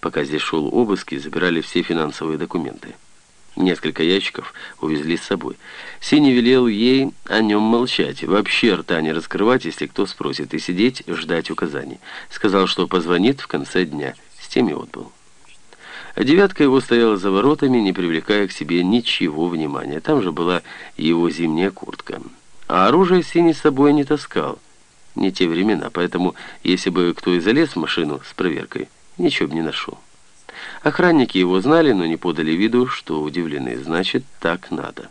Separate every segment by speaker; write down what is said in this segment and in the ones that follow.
Speaker 1: пока здесь шел обыск и забирали все финансовые документы. Несколько ящиков увезли с собой. Синий велел ей о нем молчать, вообще рта не раскрывать, если кто спросит, и сидеть, ждать указаний. Сказал, что позвонит в конце дня. С тем и отбыл. А девятка его стояла за воротами, не привлекая к себе ничего внимания. Там же была его зимняя куртка. А оружие Синий с собой не таскал. Не те времена, поэтому, если бы кто и залез в машину с проверкой, ничего бы не нашел. Охранники его знали, но не подали виду, что удивлены. Значит, так надо.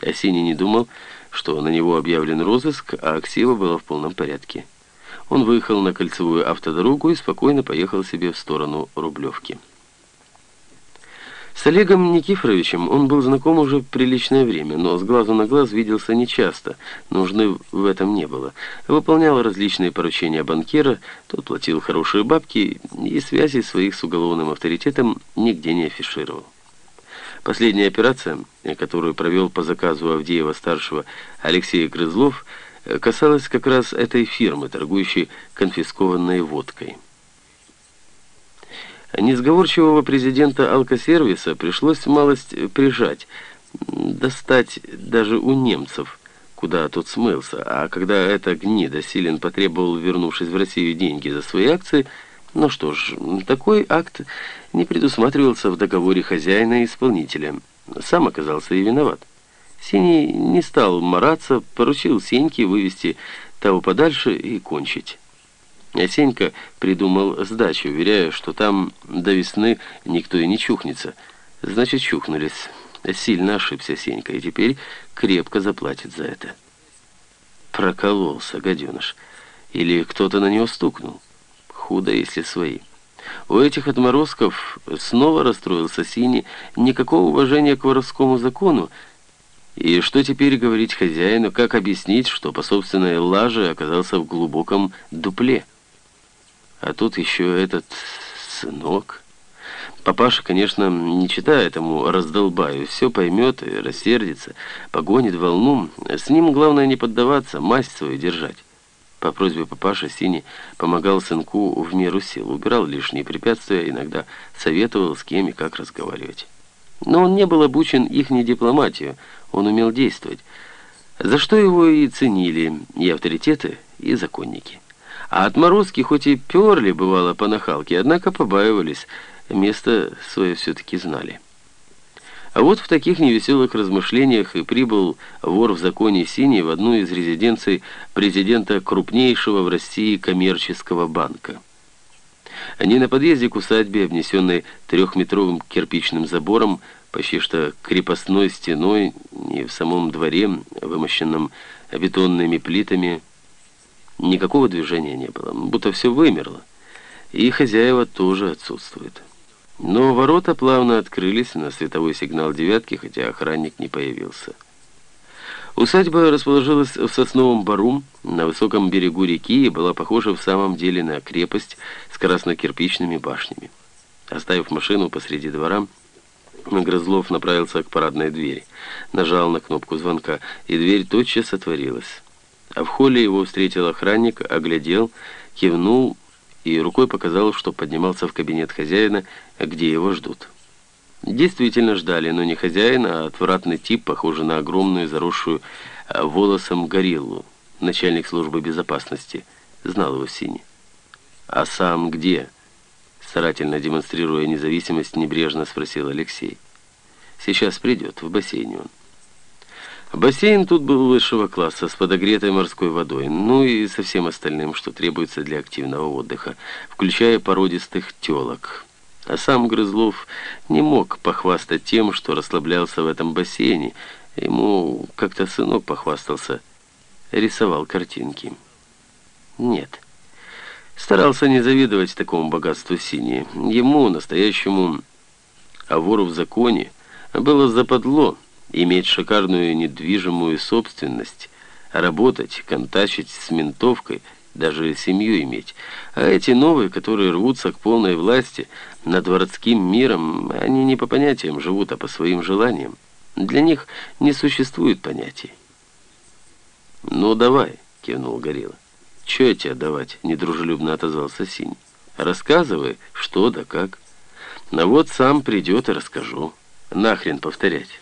Speaker 1: Осенний не думал, что на него объявлен розыск, а Аксива была в полном порядке. Он выехал на кольцевую автодорогу и спокойно поехал себе в сторону Рублевки. С Олегом Никифоровичем он был знаком уже приличное время, но с глазу на глаз виделся нечасто, нужны в этом не было. Выполнял различные поручения банкира, тот платил хорошие бабки и связи своих с уголовным авторитетом нигде не афишировал. Последняя операция, которую провел по заказу Авдеева-старшего Алексей Грызлов, касалась как раз этой фирмы, торгующей конфискованной водкой. Несговорчивого президента алкосервиса пришлось малость прижать, достать даже у немцев, куда тот смылся. А когда эта гнида Силин потребовал, вернувшись в Россию, деньги за свои акции, ну что ж, такой акт не предусматривался в договоре хозяина и исполнителя. Сам оказался и виноват. Синий не стал мараться, поручил Сеньке вывести того подальше и кончить. Сенька придумал сдачу, уверяя, что там до весны никто и не чухнется. Значит, чухнулись. Сильно ошибся Сенька, и теперь крепко заплатит за это. Прокололся, гаденыш. Или кто-то на него стукнул. Худо, если свои. У этих отморозков снова расстроился Синий. Никакого уважения к воровскому закону. И что теперь говорить хозяину, как объяснить, что по собственной лаже оказался в глубоком дупле? А тут еще этот сынок. Папаша, конечно, не читая этому раздолбаю, все поймет и рассердится, погонит волну. С ним главное не поддаваться, масть свою держать. По просьбе папаши Синий помогал сынку в меру сил, убирал лишние препятствия, иногда советовал, с кем и как разговаривать. Но он не был обучен ихней дипломатию, он умел действовать, за что его и ценили и авторитеты, и законники. А отморозки хоть и перли, бывало, по нахалке, однако побаивались, место свое все-таки знали. А вот в таких невеселых размышлениях и прибыл вор в законе Синий в одну из резиденций президента крупнейшего в России коммерческого банка. Они на подъезде к усадьбе, обнесенной трехметровым кирпичным забором, почти что крепостной стеной, и в самом дворе, вымощенном бетонными плитами, Никакого движения не было, будто все вымерло. И хозяева тоже отсутствуют. Но ворота плавно открылись на световой сигнал девятки, хотя охранник не появился. Усадьба расположилась в сосновом бару на высоком берегу реки и была похожа в самом деле на крепость с красно-кирпичными башнями. Оставив машину посреди двора, Грызлов направился к парадной двери, нажал на кнопку звонка, и дверь тотчас отворилась. А в холле его встретил охранник, оглядел, кивнул и рукой показал, что поднимался в кабинет хозяина, где его ждут. Действительно ждали, но не хозяина, а отвратный тип, похожий на огромную заросшую а, волосом гориллу, начальник службы безопасности, знал его Синий. «А сам где?» Старательно демонстрируя независимость, небрежно спросил Алексей. «Сейчас придет, в бассейне он». Бассейн тут был высшего класса, с подогретой морской водой, ну и со всем остальным, что требуется для активного отдыха, включая породистых телок. А сам Грызлов не мог похвастать тем, что расслаблялся в этом бассейне. Ему как-то сынок похвастался, рисовал картинки. Нет, старался не завидовать такому богатству синие. Ему, настоящему а вору в законе, было западло, иметь шикарную недвижимую собственность, работать, контачить с ментовкой, даже семью иметь. А эти новые, которые рвутся к полной власти над городским миром, они не по понятиям живут, а по своим желаниям. Для них не существует понятий. «Ну, давай», — кивнул Горилла. «Чё я тебе давать?» — недружелюбно отозвался Синь. «Рассказывай, что да как». Но вот сам придет и расскажу. Нахрен повторять.